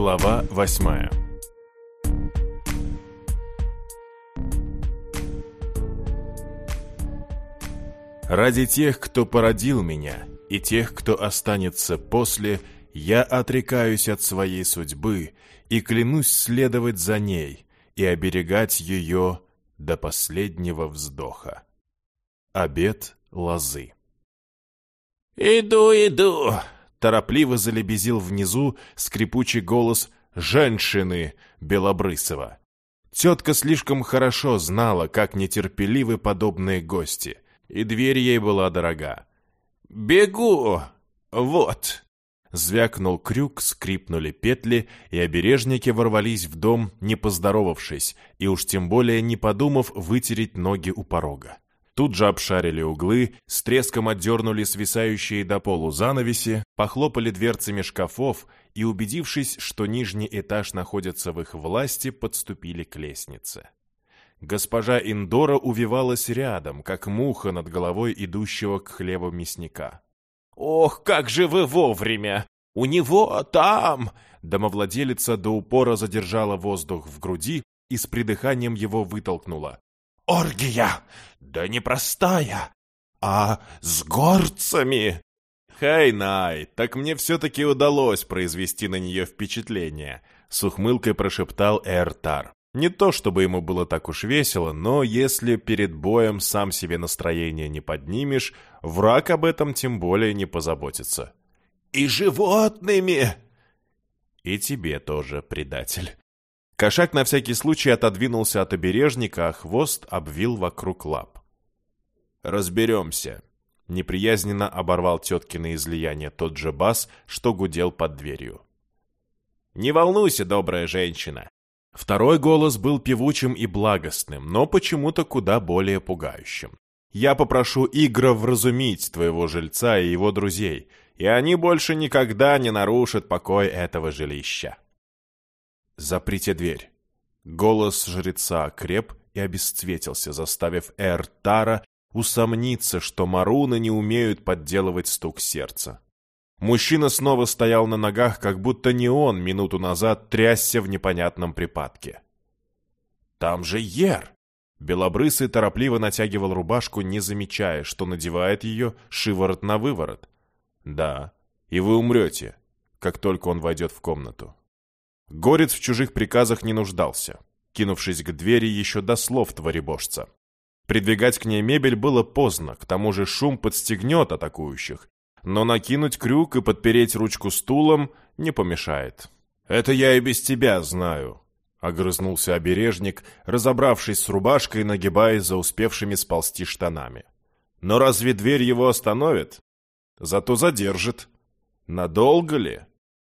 Глава восьмая Ради тех, кто породил меня, и тех, кто останется после, я отрекаюсь от своей судьбы и клянусь следовать за ней и оберегать ее до последнего вздоха. Обед лозы «Иду, иду!» Торопливо залебезил внизу скрипучий голос женщины Белобрысова. Тетка слишком хорошо знала, как нетерпеливы подобные гости, и дверь ей была дорога. «Бегу! Вот!» Звякнул крюк, скрипнули петли, и обережники ворвались в дом, не поздоровавшись, и уж тем более не подумав вытереть ноги у порога. Тут же обшарили углы, с треском отдернули свисающие до полу занавеси, похлопали дверцами шкафов и, убедившись, что нижний этаж находится в их власти, подступили к лестнице. Госпожа Индора увивалась рядом, как муха над головой идущего к хлебу мясника. «Ох, как же вы вовремя! У него там!» Домовладелица до упора задержала воздух в груди и с придыханием его вытолкнула оргия, да не простая, а с горцами. Хай-най, так мне все-таки удалось произвести на нее впечатление, с ухмылкой прошептал Эртар. Не то чтобы ему было так уж весело, но если перед боем сам себе настроение не поднимешь, враг об этом тем более не позаботится. «И животными!» «И тебе тоже, предатель». Кошак на всякий случай отодвинулся от обережника, а хвост обвил вокруг лап. «Разберемся», — неприязненно оборвал теткино излияние тот же бас, что гудел под дверью. «Не волнуйся, добрая женщина!» Второй голос был певучим и благостным, но почему-то куда более пугающим. «Я попрошу Игра вразумить твоего жильца и его друзей, и они больше никогда не нарушат покой этого жилища». «Заприте дверь». Голос жреца креп и обесцветился, заставив Эртара усомниться, что маруны не умеют подделывать стук сердца. Мужчина снова стоял на ногах, как будто не он минуту назад трясся в непонятном припадке. «Там же Ер!» Белобрысый торопливо натягивал рубашку, не замечая, что надевает ее шиворот на выворот. «Да, и вы умрете, как только он войдет в комнату». Горец в чужих приказах не нуждался, кинувшись к двери еще до слов творебожца. Придвигать к ней мебель было поздно, к тому же шум подстегнет атакующих, но накинуть крюк и подпереть ручку стулом не помешает. «Это я и без тебя знаю», — огрызнулся обережник, разобравшись с рубашкой, нагибаясь за успевшими сползти штанами. «Но разве дверь его остановит? Зато задержит. Надолго ли?»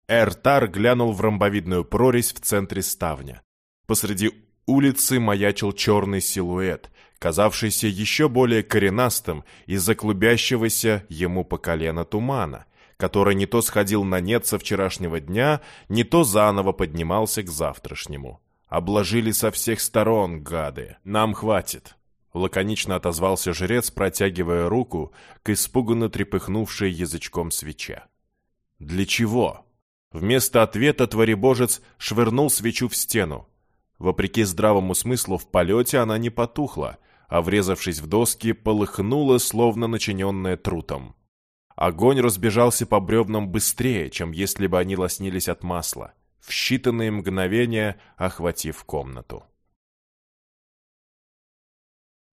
Эртар глянул в ромбовидную прорезь в центре ставня. Посреди улицы маячил черный силуэт, казавшийся еще более коренастым из-за клубящегося ему по колено тумана, который не то сходил на нет со вчерашнего дня, не то заново поднимался к завтрашнему. «Обложили со всех сторон, гады! Нам хватит!» Лаконично отозвался жрец, протягивая руку к испуганно трепыхнувшей язычком свече. «Для чего?» Вместо ответа творебожец швырнул свечу в стену. Вопреки здравому смыслу, в полете она не потухла, а, врезавшись в доски, полыхнула, словно начиненная трутом. Огонь разбежался по бревнам быстрее, чем если бы они лоснились от масла, в считанные мгновения охватив комнату.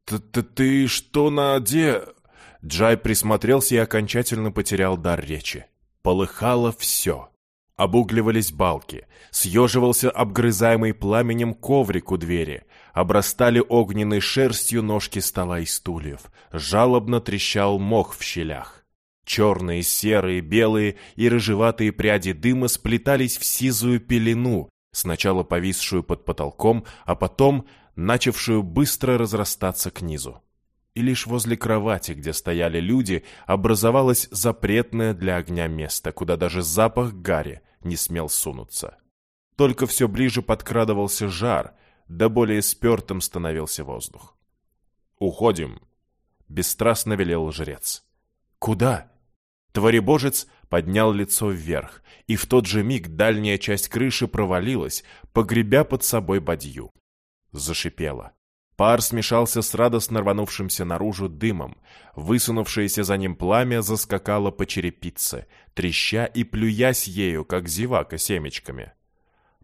«Ты, ты, ты что наде...» Джай присмотрелся и окончательно потерял дар речи. Полыхало все. Обугливались балки, съеживался обгрызаемый пламенем коврик у двери, обрастали огненной шерстью ножки стола и стульев, жалобно трещал мох в щелях. Черные, серые, белые и рыжеватые пряди дыма сплетались в сизую пелену, сначала повисшую под потолком, а потом начавшую быстро разрастаться к низу и лишь возле кровати, где стояли люди, образовалось запретное для огня место, куда даже запах гари не смел сунуться. Только все ближе подкрадывался жар, да более спертым становился воздух. «Уходим», — бесстрастно велел жрец. «Куда?» Творебожец поднял лицо вверх, и в тот же миг дальняя часть крыши провалилась, погребя под собой бадью. Зашипело. Пар смешался с радостно рванувшимся наружу дымом. Высунувшееся за ним пламя заскакало по черепице, треща и плюясь ею, как зевака семечками.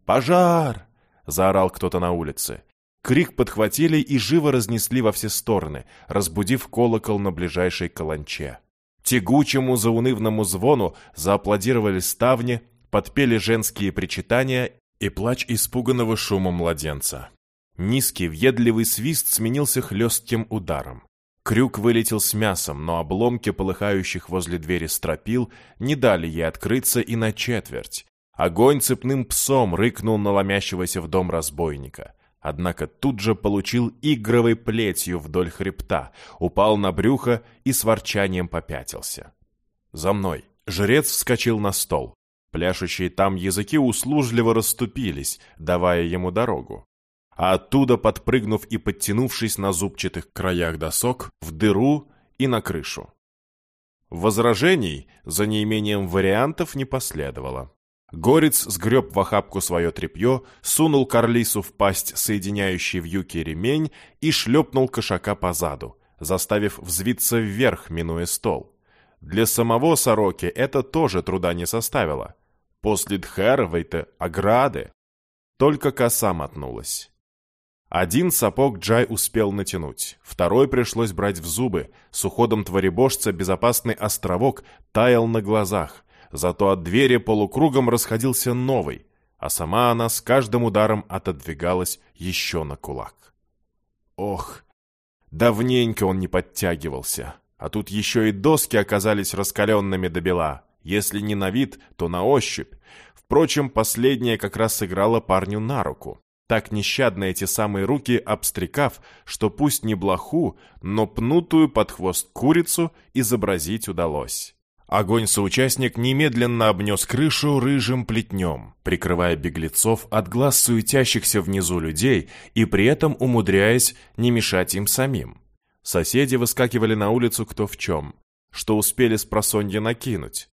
«Пожар!» — заорал кто-то на улице. Крик подхватили и живо разнесли во все стороны, разбудив колокол на ближайшей каланче. Тягучему заунывному звону зааплодировали ставни, подпели женские причитания и плач испуганного шума младенца. Низкий, въедливый свист сменился хлестким ударом. Крюк вылетел с мясом, но обломки полыхающих возле двери стропил не дали ей открыться и на четверть. Огонь цепным псом рыкнул на ломящегося в дом разбойника. Однако тут же получил игровой плетью вдоль хребта, упал на брюхо и с ворчанием попятился. «За мной!» Жрец вскочил на стол. Пляшущие там языки услужливо расступились, давая ему дорогу а оттуда, подпрыгнув и подтянувшись на зубчатых краях досок, в дыру и на крышу. Возражений за неимением вариантов не последовало. Горец сгреб в охапку свое тряпье, сунул Карлису в пасть соединяющий вьюки ремень и шлепнул кошака по заду, заставив взвиться вверх, минуя стол. Для самого сороки это тоже труда не составило. После Дхеровой-то ограды. Только коса мотнулась. Один сапог Джай успел натянуть, второй пришлось брать в зубы. С уходом творебожца безопасный островок таял на глазах, зато от двери полукругом расходился новый, а сама она с каждым ударом отодвигалась еще на кулак. Ох, давненько он не подтягивался, а тут еще и доски оказались раскаленными до бела, если не на вид, то на ощупь. Впрочем, последнее как раз сыграло парню на руку так нещадно эти самые руки обстрекав, что пусть не блоху, но пнутую под хвост курицу изобразить удалось. Огонь-соучастник немедленно обнес крышу рыжим плетнем, прикрывая беглецов от глаз суетящихся внизу людей и при этом умудряясь не мешать им самим. Соседи выскакивали на улицу кто в чем, что успели с просонья накинуть.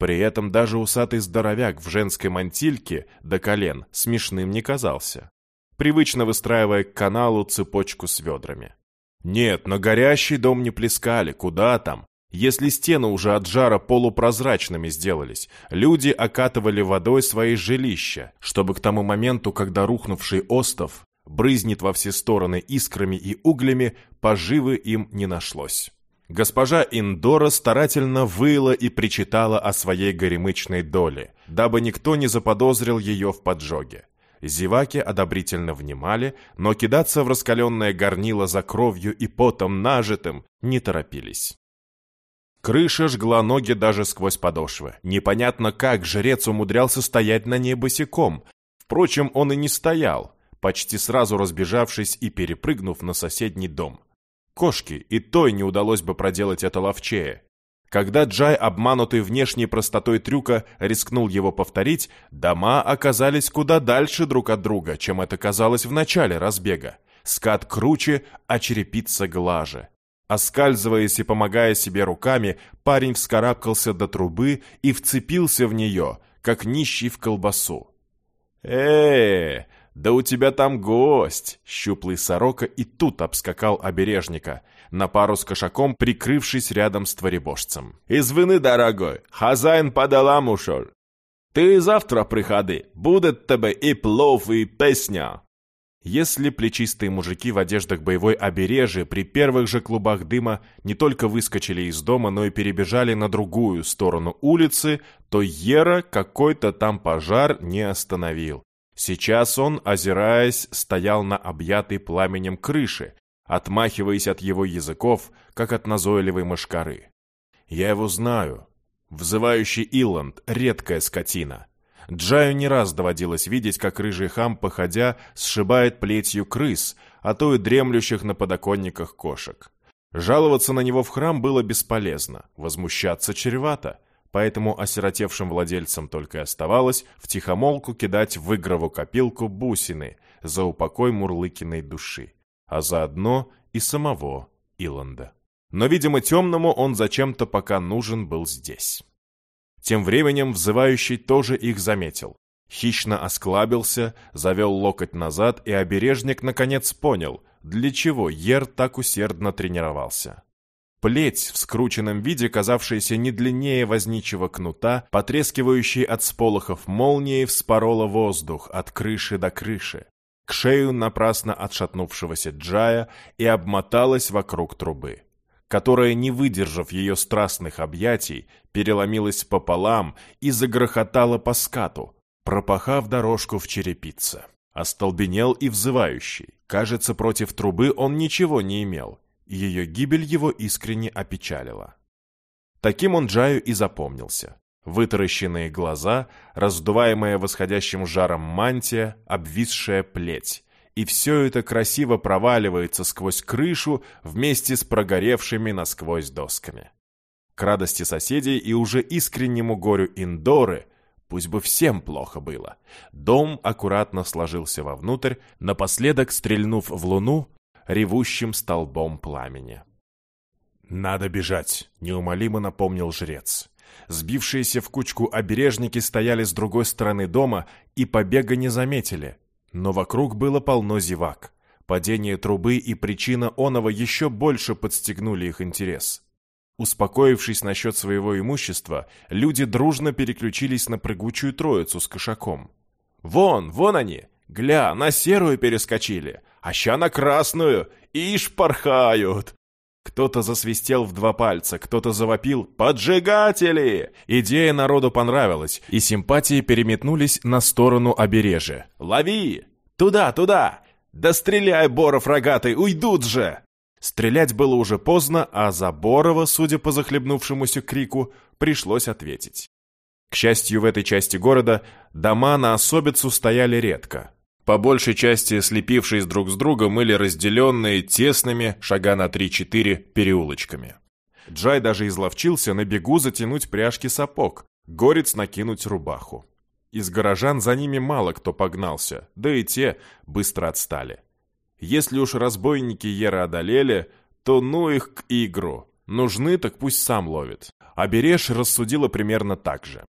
При этом даже усатый здоровяк в женской мантильке до колен смешным не казался привычно выстраивая к каналу цепочку с ведрами. Нет, на горящий дом не плескали, куда там. Если стены уже от жара полупрозрачными сделались, люди окатывали водой свои жилища, чтобы к тому моменту, когда рухнувший остов брызнет во все стороны искрами и углями, поживы им не нашлось. Госпожа Индора старательно выла и причитала о своей горемычной доле, дабы никто не заподозрил ее в поджоге. Зеваки одобрительно внимали, но кидаться в раскаленное горнило за кровью и потом нажитым не торопились. Крыша жгла ноги даже сквозь подошвы. Непонятно, как жрец умудрялся стоять на ней босиком. Впрочем, он и не стоял, почти сразу разбежавшись и перепрыгнув на соседний дом. Кошки и той не удалось бы проделать это ловчее. Когда Джай, обманутый внешней простотой трюка, рискнул его повторить, дома оказались куда дальше друг от друга, чем это казалось в начале разбега. Скат круче, а черепица глаже. Оскальзываясь и помогая себе руками, парень вскарабкался до трубы и вцепился в нее, как нищий в колбасу. э да у тебя там гость!» Щуплый сорока и тут обскакал обережника – на пару с кошаком, прикрывшись рядом с творебожцем. «Извини, дорогой, хозяин по делам ушел. Ты завтра приходи, будет тебе и плов, и песня». Если плечистые мужики в одеждах боевой обережья при первых же клубах дыма не только выскочили из дома, но и перебежали на другую сторону улицы, то Ера какой-то там пожар не остановил. Сейчас он, озираясь, стоял на объятой пламенем крыше, отмахиваясь от его языков, как от назойливой мошкары. «Я его знаю. Взывающий Иланд — редкая скотина. Джаю не раз доводилось видеть, как рыжий хам, походя, сшибает плетью крыс, а то и дремлющих на подоконниках кошек. Жаловаться на него в храм было бесполезно, возмущаться чревато, поэтому осиротевшим владельцам только и оставалось втихомолку кидать в игрову копилку бусины за упокой Мурлыкиной души а заодно и самого Иланда. Но, видимо, темному он зачем-то пока нужен был здесь. Тем временем взывающий тоже их заметил. Хищно осклабился, завел локоть назад, и обережник наконец понял, для чего Ер так усердно тренировался. Плеть в скрученном виде, казавшаяся не длиннее возничего кнута, потрескивающей от сполохов молнии, вспорола воздух от крыши до крыши, к шею напрасно отшатнувшегося Джая и обмоталась вокруг трубы, которая, не выдержав ее страстных объятий, переломилась пополам и загрохотала по скату, пропахав дорожку в черепице. Остолбенел и взывающий. Кажется, против трубы он ничего не имел, и ее гибель его искренне опечалила. Таким он Джаю и запомнился. Вытаращенные глаза, раздуваемая восходящим жаром мантия, обвисшая плеть. И все это красиво проваливается сквозь крышу вместе с прогоревшими насквозь досками. К радости соседей и уже искреннему горю Индоры Пусть бы всем плохо было. Дом аккуратно сложился вовнутрь, напоследок стрельнув в луну ревущим столбом пламени. «Надо бежать», — неумолимо напомнил жрец. Сбившиеся в кучку обережники стояли с другой стороны дома и побега не заметили. Но вокруг было полно зевак. Падение трубы и причина оного еще больше подстегнули их интерес. Успокоившись насчет своего имущества, люди дружно переключились на прыгучую троицу с кошаком. «Вон, вон они! Гля, на серую перескочили, а ща на красную! Ишь, порхают!» Кто-то засвистел в два пальца, кто-то завопил «Поджигатели!». Идея народу понравилась, и симпатии переметнулись на сторону обережья. «Лови! Туда, туда! Да стреляй, Боров рогатый, уйдут же!» Стрелять было уже поздно, а Заборова, судя по захлебнувшемуся крику, пришлось ответить. К счастью, в этой части города дома на особицу стояли редко. По большей части слепившись друг с другом или разделенные тесными, шага на 3-4, переулочками. Джай даже изловчился на бегу затянуть пряжки сапог, горец накинуть рубаху. Из горожан за ними мало кто погнался, да и те быстро отстали. Если уж разбойники Ера одолели, то ну их к игру. Нужны, так пусть сам ловит. А Береш рассудила примерно так же.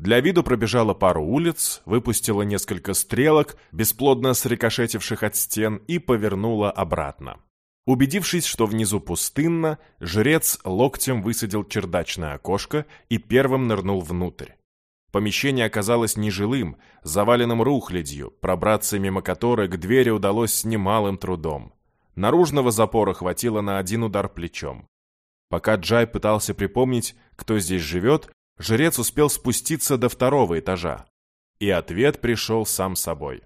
Для виду пробежала пару улиц, выпустила несколько стрелок, бесплодно срикошетивших от стен, и повернула обратно. Убедившись, что внизу пустынно, жрец локтем высадил чердачное окошко и первым нырнул внутрь. Помещение оказалось нежилым, заваленным рухлядью, пробраться мимо которой к двери удалось с немалым трудом. Наружного запора хватило на один удар плечом. Пока Джай пытался припомнить, кто здесь живет, жрец успел спуститься до второго этажа. И ответ пришел сам собой.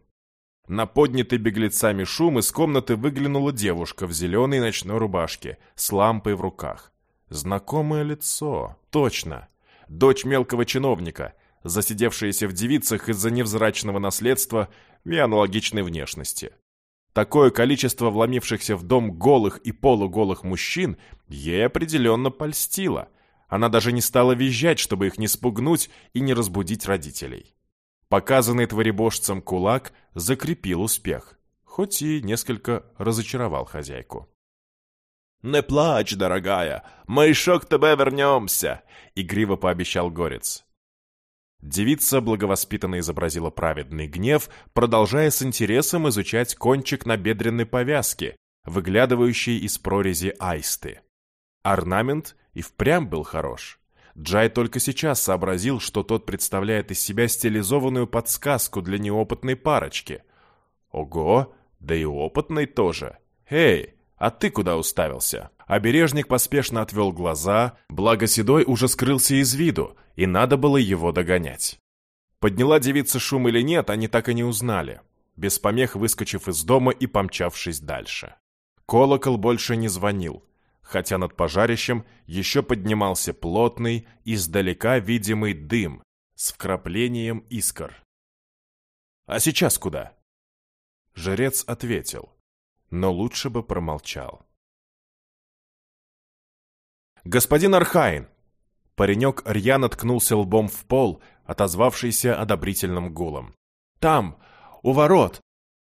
На поднятый беглецами шум из комнаты выглянула девушка в зеленой ночной рубашке с лампой в руках. Знакомое лицо, точно. Дочь мелкого чиновника, засидевшиеся в девицах из-за невзрачного наследства и аналогичной внешности. Такое количество вломившихся в дом голых и полуголых мужчин ей определенно польстило. Она даже не стала визжать, чтобы их не спугнуть и не разбудить родителей. Показанный творебожцем кулак закрепил успех, хоть и несколько разочаровал хозяйку. «Не плачь, дорогая, мы еще к тебе вернемся», — игриво пообещал Горец. Девица благовоспитанно изобразила праведный гнев, продолжая с интересом изучать кончик набедренной повязки, выглядывающий из прорези аисты. Орнамент и впрямь был хорош. Джай только сейчас сообразил, что тот представляет из себя стилизованную подсказку для неопытной парочки. Ого, да и опытной тоже. Эй, а ты куда уставился? Обережник поспешно отвел глаза, благо Седой уже скрылся из виду, и надо было его догонять. Подняла девица шум или нет, они так и не узнали, без помех выскочив из дома и помчавшись дальше. Колокол больше не звонил, хотя над пожарищем еще поднимался плотный, издалека видимый дым с вкраплением искр. «А сейчас куда?» Жрец ответил, но лучше бы промолчал. «Господин Архайн!» Паренек рьяно ткнулся лбом в пол, отозвавшийся одобрительным гулом. «Там, у ворот,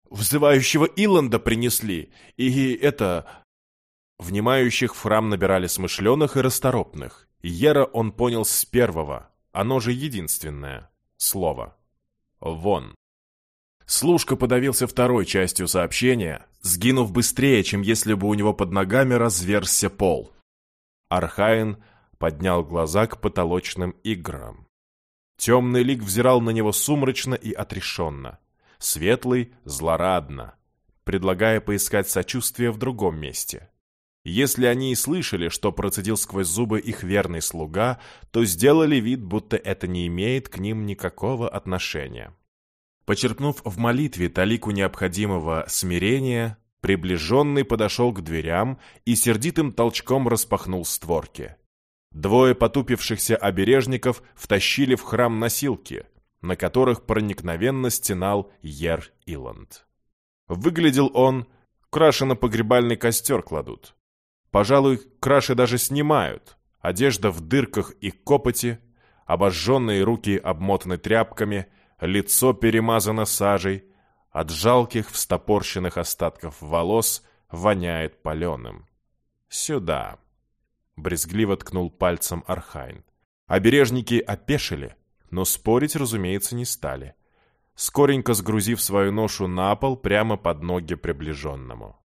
взывающего Иланда принесли, и это...» Внимающих в храм набирали смышленых и расторопных. Ера он понял с первого. оно же единственное слово. Вон. Служка подавился второй частью сообщения, сгинув быстрее, чем если бы у него под ногами разверзся пол. Архаин поднял глаза к потолочным играм. Темный лик взирал на него сумрачно и отрешенно. Светлый — злорадно, предлагая поискать сочувствие в другом месте. Если они и слышали, что процедил сквозь зубы их верный слуга, то сделали вид, будто это не имеет к ним никакого отношения. Почерпнув в молитве талику необходимого смирения, приближенный подошел к дверям и сердитым толчком распахнул створки. Двое потупившихся обережников втащили в храм носилки, на которых проникновенно стенал Ер Иланд. Выглядел он, краше на погребальный костер кладут. Пожалуй, краши даже снимают. Одежда в дырках и копоти, обожженные руки обмотаны тряпками, лицо перемазано сажей, от жалких встопорщенных остатков волос воняет паленым. «Сюда!» — брезгливо ткнул пальцем Архайн. Обережники опешили, но спорить, разумеется, не стали, скоренько сгрузив свою ношу на пол прямо под ноги приближенному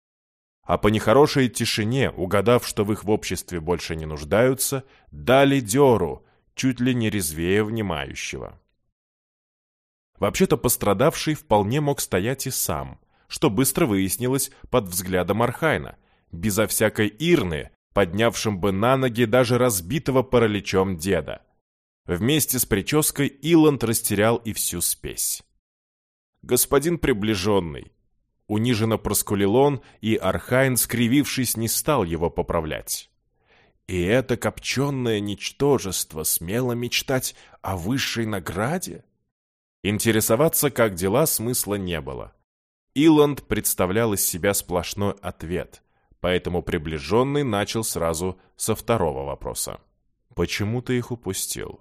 а по нехорошей тишине, угадав, что в их в обществе больше не нуждаются, дали дёру, чуть ли не резвее внимающего. Вообще-то пострадавший вполне мог стоять и сам, что быстро выяснилось под взглядом Архайна, безо всякой ирны, поднявшим бы на ноги даже разбитого параличом деда. Вместе с прической Иланд растерял и всю спесь. «Господин приближенный, Униженно проскулил он, и Архайн, скривившись, не стал его поправлять. И это копченное ничтожество смело мечтать о высшей награде? Интересоваться, как дела, смысла не было. Иланд представлял из себя сплошной ответ, поэтому приближенный начал сразу со второго вопроса. «Почему ты их упустил?»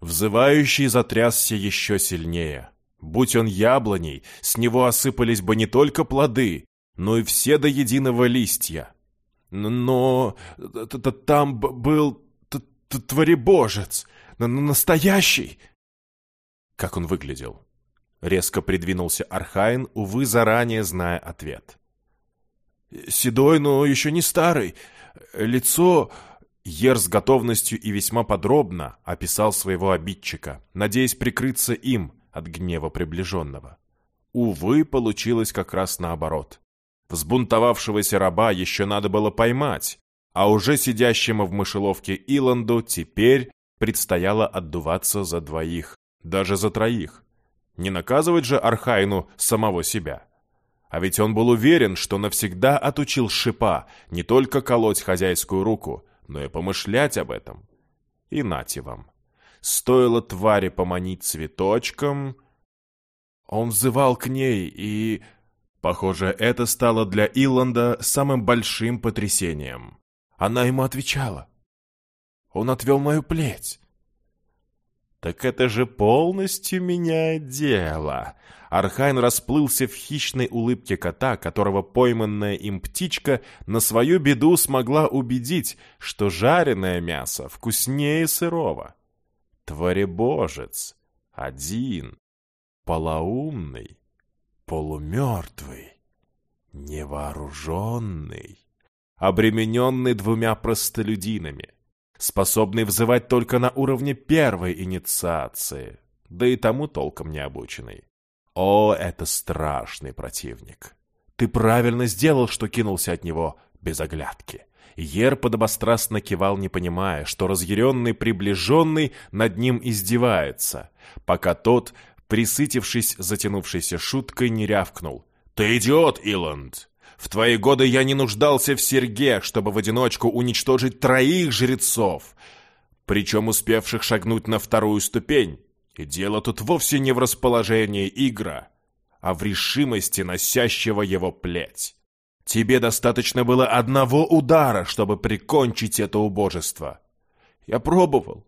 Взывающий затрясся еще сильнее. Будь он яблоней, с него осыпались бы не только плоды, но и все до единого листья. Но там был творебожец, настоящий. Как он выглядел? Резко придвинулся Архаин, увы, заранее зная ответ. Седой, но еще не старый. Лицо... Ер с готовностью и весьма подробно описал своего обидчика, надеясь прикрыться им, от гнева приближенного. Увы, получилось как раз наоборот. Взбунтовавшегося раба еще надо было поймать, а уже сидящему в мышеловке Иланду теперь предстояло отдуваться за двоих, даже за троих. Не наказывать же Архайну самого себя. А ведь он был уверен, что навсегда отучил шипа не только колоть хозяйскую руку, но и помышлять об этом. И нате вам. Стоило твари поманить цветочком... Он взывал к ней, и... Похоже, это стало для Иланда самым большим потрясением. Она ему отвечала. Он отвел мою плеть. «Так это же полностью меняет дело!» Архайн расплылся в хищной улыбке кота, которого пойманная им птичка на свою беду смогла убедить, что жареное мясо вкуснее сырого творебожец, один, полоумный, полумертвый, невооруженный, обремененный двумя простолюдинами, способный взывать только на уровне первой инициации, да и тому толком не обученный. О, это страшный противник. Ты правильно сделал, что кинулся от него без оглядки. Ер подобострастно кивал, не понимая, что разъяренный приближенный над ним издевается, пока тот, присытившись затянувшейся шуткой, не рявкнул. «Ты идиот, Иланд! В твои годы я не нуждался в серге, чтобы в одиночку уничтожить троих жрецов, причем успевших шагнуть на вторую ступень. И дело тут вовсе не в расположении Игра, а в решимости носящего его плеть. Тебе достаточно было одного удара, чтобы прикончить это убожество. Я пробовал.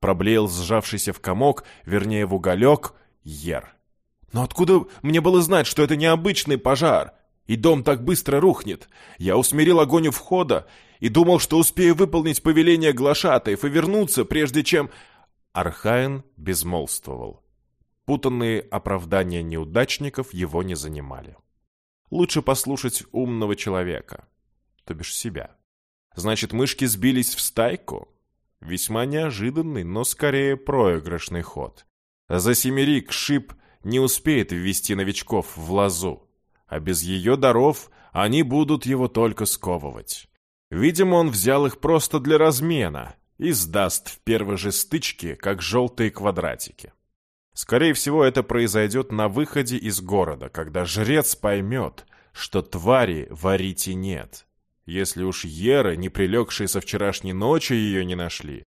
Проблеял сжавшийся в комок, вернее в уголек, Ер. Но откуда мне было знать, что это необычный пожар? И дом так быстро рухнет. Я усмирил огонь у входа и думал, что успею выполнить повеление глашатаев и вернуться, прежде чем... Архаин безмолвствовал. Путанные оправдания неудачников его не занимали. Лучше послушать умного человека, то бишь себя. Значит, мышки сбились в стайку? Весьма неожиданный, но скорее проигрышный ход. За семерик Шип не успеет ввести новичков в лазу, а без ее даров они будут его только сковывать. Видимо, он взял их просто для размена и сдаст в первой же стычке, как желтые квадратики. Скорее всего, это произойдет на выходе из города, когда жрец поймет, что твари варите нет. Если уж Еры, не прилегшие со вчерашней ночи, ее не нашли.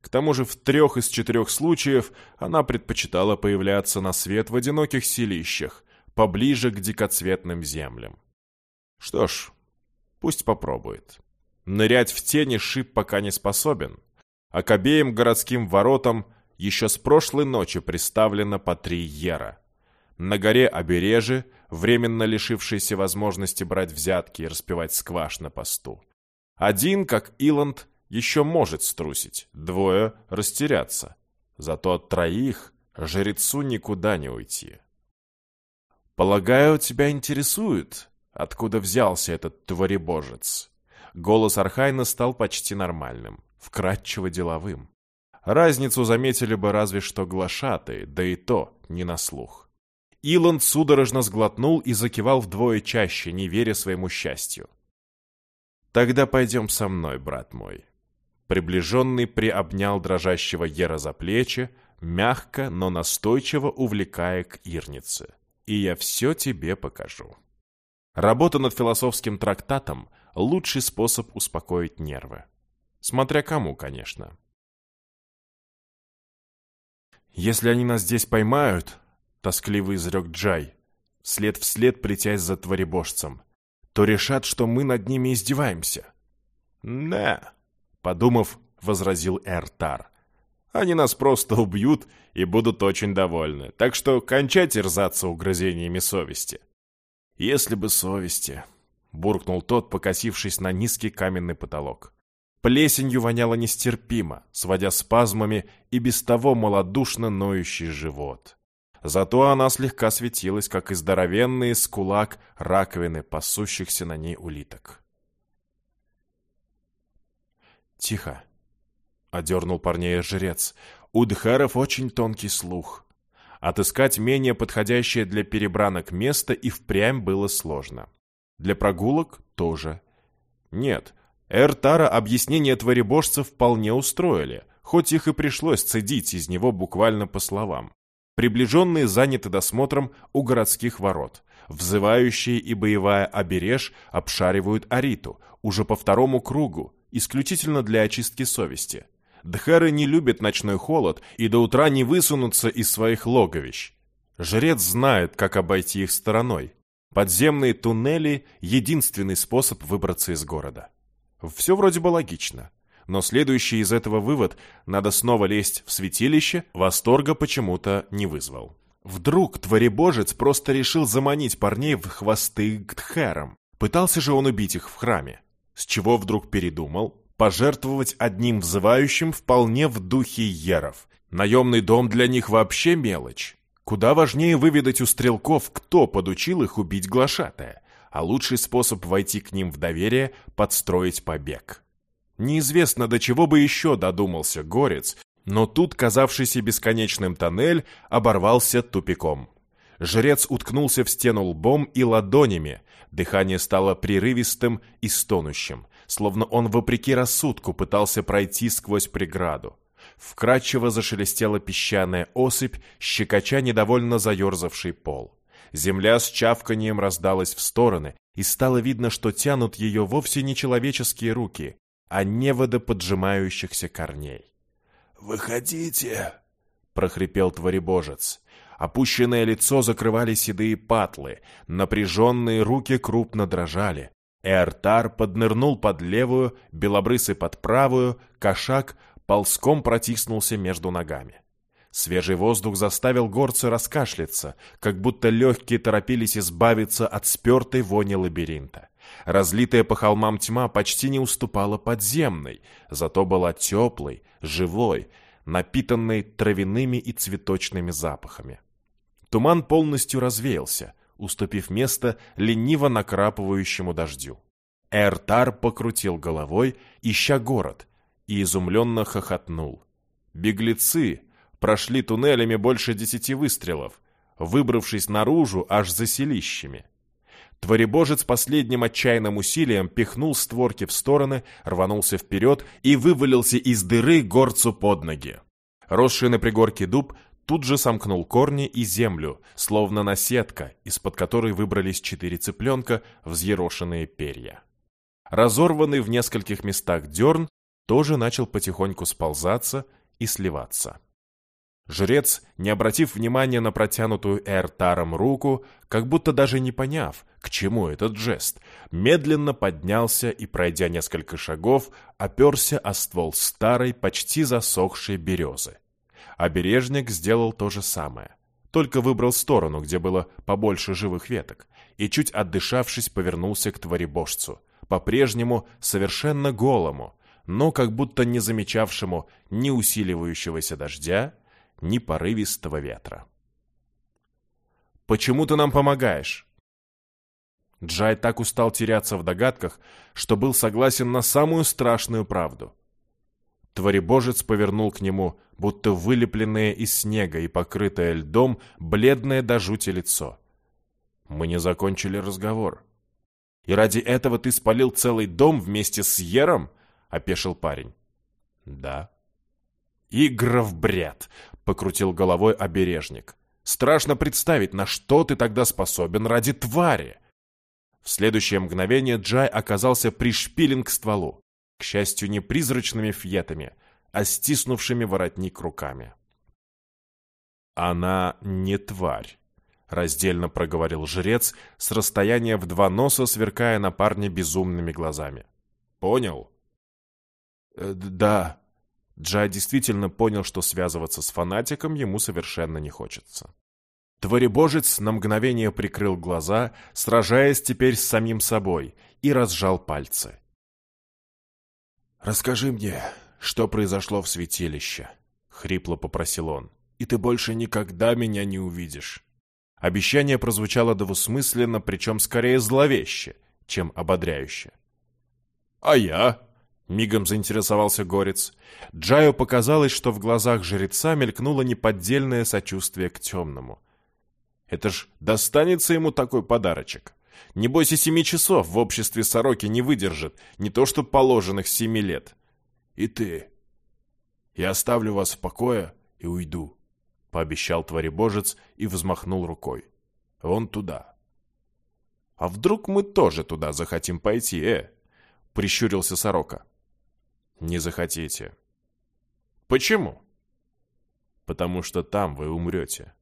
К тому же в трех из четырех случаев она предпочитала появляться на свет в одиноких селищах, поближе к дикоцветным землям. Что ж, пусть попробует. Нырять в тени Шип пока не способен, а к обеим городским воротам – еще с прошлой ночи представлено по три ера. На горе Обереже, временно лишившийся возможности брать взятки и распивать скваш на посту. Один, как Иланд, еще может струсить, двое — растеряться. Зато от троих жрецу никуда не уйти. «Полагаю, тебя интересует, откуда взялся этот творебожец?» Голос Архайна стал почти нормальным, вкрадчиво деловым. Разницу заметили бы разве что глашатые, да и то не на слух. Иланд судорожно сглотнул и закивал вдвое чаще, не веря своему счастью. «Тогда пойдем со мной, брат мой». Приближенный приобнял дрожащего Ера за плечи, мягко, но настойчиво увлекая к Ирнице. «И я все тебе покажу». Работа над философским трактатом – лучший способ успокоить нервы. Смотря кому, конечно. «Если они нас здесь поймают», — тоскливо изрек Джай, след вслед плетясь за творебожцем, «то решат, что мы над ними издеваемся». «Да», — подумав, возразил Эртар. «Они нас просто убьют и будут очень довольны, так что кончай терзаться угрызениями совести». «Если бы совести», — буркнул тот, покосившись на низкий каменный потолок. Плесенью воняло нестерпимо, сводя спазмами и без того малодушно ноющий живот. Зато она слегка светилась, как и здоровенный скулак раковины, пасущихся на ней улиток. «Тихо!» — одернул парней жрец. «У дхаров очень тонкий слух. Отыскать менее подходящее для перебранок место и впрямь было сложно. Для прогулок тоже. Нет, Эртара объяснения творебожцев вполне устроили, хоть их и пришлось цедить из него буквально по словам. Приближенные заняты досмотром у городских ворот. Взывающие и боевая обереж обшаривают Ариту, уже по второму кругу, исключительно для очистки совести. Дхары не любят ночной холод и до утра не высунутся из своих логовищ. Жрец знает, как обойти их стороной. Подземные туннели – единственный способ выбраться из города. Все вроде бы логично. Но следующий из этого вывод «надо снова лезть в святилище» восторга почему-то не вызвал. Вдруг творебожец просто решил заманить парней в хвосты к тхерам. Пытался же он убить их в храме. С чего вдруг передумал? Пожертвовать одним взывающим вполне в духе еров. Наемный дом для них вообще мелочь. Куда важнее выведать у стрелков, кто подучил их убить глашатая а лучший способ войти к ним в доверие – подстроить побег. Неизвестно, до чего бы еще додумался Горец, но тут казавшийся бесконечным тоннель оборвался тупиком. Жрец уткнулся в стену лбом и ладонями, дыхание стало прерывистым и стонущим, словно он вопреки рассудку пытался пройти сквозь преграду. Вкрадчиво зашелестела песчаная осыпь, щекоча недовольно заерзавший пол. Земля с чавканием раздалась в стороны, и стало видно, что тянут ее вовсе не человеческие руки, а неводы поджимающихся корней. «Выходите!» — прохрипел творебожец. Опущенное лицо закрывали седые патлы, напряженные руки крупно дрожали. Эртар поднырнул под левую, белобрысый под правую, кошак ползком протиснулся между ногами. Свежий воздух заставил горца раскашляться, как будто легкие торопились избавиться от спертой вони лабиринта. Разлитая по холмам тьма почти не уступала подземной, зато была теплой, живой, напитанной травяными и цветочными запахами. Туман полностью развеялся, уступив место лениво накрапывающему дождю. Эртар покрутил головой, ища город, и изумленно хохотнул. Беглецы прошли туннелями больше десяти выстрелов, выбравшись наружу аж за селищами. Творебожец последним отчаянным усилием пихнул створки в стороны, рванулся вперед и вывалился из дыры горцу под ноги. Росший на пригорке дуб тут же сомкнул корни и землю, словно наседка, из-под которой выбрались четыре цыпленка, взъерошенные перья. Разорванный в нескольких местах дерн тоже начал потихоньку сползаться и сливаться. Жрец, не обратив внимания на протянутую Эртаром руку, как будто даже не поняв, к чему этот жест, медленно поднялся и, пройдя несколько шагов, оперся о ствол старой, почти засохшей березы. Обережник сделал то же самое, только выбрал сторону, где было побольше живых веток, и, чуть отдышавшись, повернулся к творебожцу, по-прежнему совершенно голому, но как будто не замечавшему ни усиливающегося дождя, ни порывистого ветра. «Почему ты нам помогаешь?» Джай так устал теряться в догадках, что был согласен на самую страшную правду. Творебожец повернул к нему, будто вылепленное из снега и покрытое льдом, бледное до жути лицо. «Мы не закончили разговор. И ради этого ты спалил целый дом вместе с Ером?» — опешил парень. «Да». «Игров бред!» — покрутил головой обережник. «Страшно представить, на что ты тогда способен ради твари!» В следующее мгновение Джай оказался пришпилен к стволу. К счастью, не призрачными фьетами, а стиснувшими воротник руками. «Она не тварь», — раздельно проговорил жрец, с расстояния в два носа сверкая на парня безумными глазами. «Понял?» «Э, «Да», Джай действительно понял, что связываться с фанатиком ему совершенно не хочется. Творебожец на мгновение прикрыл глаза, сражаясь теперь с самим собой, и разжал пальцы. «Расскажи мне, что произошло в святилище?» — хрипло попросил он. «И ты больше никогда меня не увидишь». Обещание прозвучало двусмысленно, причем скорее зловеще, чем ободряюще. «А я?» Мигом заинтересовался Горец. Джаю показалось, что в глазах жреца мелькнуло неподдельное сочувствие к темному. Это ж достанется ему такой подарочек. Небось и семи часов в обществе сороки не выдержит, не то что положенных семи лет. И ты. Я оставлю вас в покое и уйду, — пообещал творебожец и взмахнул рукой. Вон туда. А вдруг мы тоже туда захотим пойти, э? — прищурился сорока. Не захотите. Почему? Потому что там вы умрете.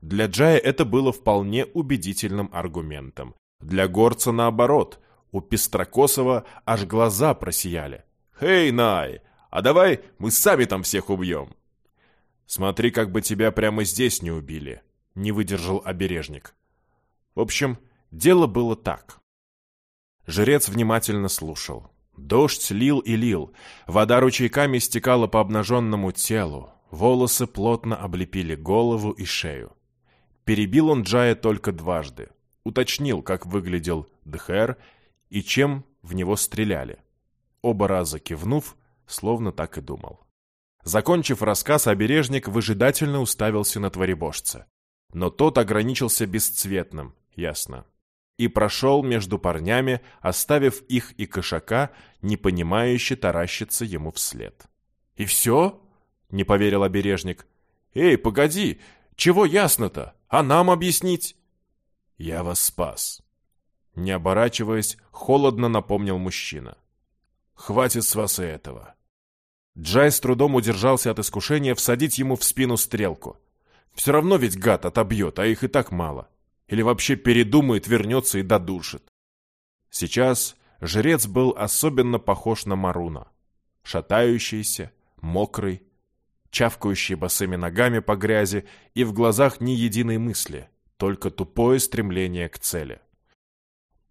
Для Джая это было вполне убедительным аргументом. Для горца наоборот. У Пестрокосова аж глаза просияли. «Хей, Най, а давай мы сами там всех убьем!» «Смотри, как бы тебя прямо здесь не убили», — не выдержал обережник. В общем, дело было так. Жрец внимательно слушал. Дождь лил и лил, вода ручейками стекала по обнаженному телу, волосы плотно облепили голову и шею. Перебил он Джая только дважды. Уточнил, как выглядел Дхер и чем в него стреляли. Оба раза кивнув, словно так и думал. Закончив рассказ, обережник выжидательно уставился на творебожца. Но тот ограничился бесцветным, ясно и прошел между парнями, оставив их и кошака, непонимающе таращиться ему вслед. «И все?» — не поверил обережник. «Эй, погоди! Чего ясно-то? А нам объяснить?» «Я вас спас!» Не оборачиваясь, холодно напомнил мужчина. «Хватит с вас и этого!» Джай с трудом удержался от искушения всадить ему в спину стрелку. Все равно ведь гад отобьет, а их и так мало. Или вообще передумает, вернется и додушит. Сейчас жрец был особенно похож на Маруна. Шатающийся, мокрый, чавкающий босыми ногами по грязи и в глазах ни единой мысли, только тупое стремление к цели.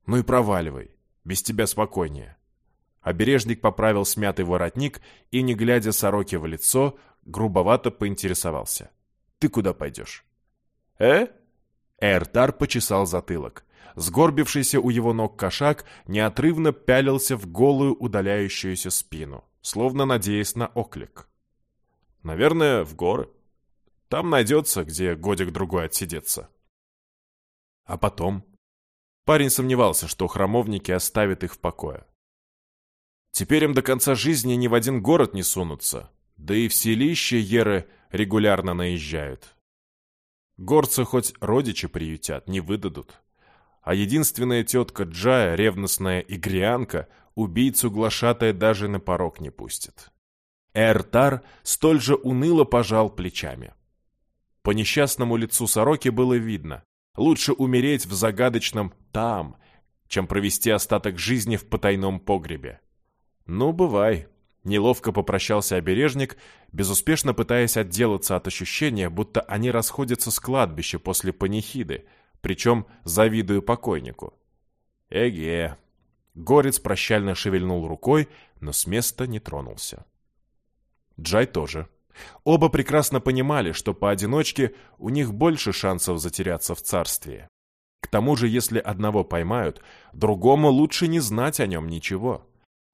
«Ну и проваливай, без тебя спокойнее». Обережник поправил смятый воротник и, не глядя сороке в лицо, грубовато поинтересовался. «Ты куда пойдешь?» «Э?» Эртар почесал затылок. Сгорбившийся у его ног кошак неотрывно пялился в голую удаляющуюся спину, словно надеясь на оклик. «Наверное, в горы. Там найдется, где годик-другой отсидеться». А потом? Парень сомневался, что храмовники оставят их в покое. Теперь им до конца жизни ни в один город не сунутся, да и в селище Еры регулярно наезжают. Горцы хоть родичи приютят, не выдадут. А единственная тетка Джая, ревностная игрианка, убийцу глашатая даже на порог не пустит. Эртар столь же уныло пожал плечами. По несчастному лицу сороки было видно. Лучше умереть в загадочном «там», чем провести остаток жизни в потайном погребе. «Ну, бывай», — неловко попрощался обережник, безуспешно пытаясь отделаться от ощущения, будто они расходятся с кладбища после панихиды, причем завидую покойнику. Эге. Горец прощально шевельнул рукой, но с места не тронулся. Джай тоже. Оба прекрасно понимали, что поодиночке у них больше шансов затеряться в царстве. К тому же, если одного поймают, другому лучше не знать о нем ничего.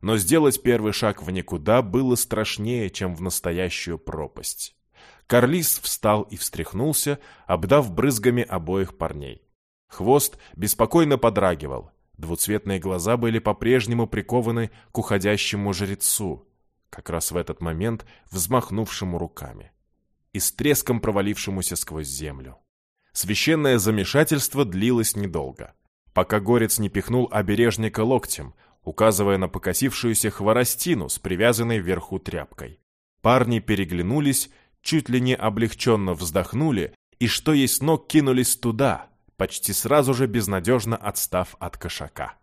Но сделать первый шаг в никуда было страшнее, чем в настоящую пропасть. Карлис встал и встряхнулся, обдав брызгами обоих парней. Хвост беспокойно подрагивал. Двуцветные глаза были по-прежнему прикованы к уходящему жрецу, как раз в этот момент взмахнувшему руками и с треском провалившемуся сквозь землю. Священное замешательство длилось недолго, пока горец не пихнул обережника локтем, указывая на покосившуюся хворостину с привязанной вверху тряпкой. Парни переглянулись чуть ли не облегченно вздохнули и что есть ног кинулись туда, почти сразу же безнадежно отстав от кошака.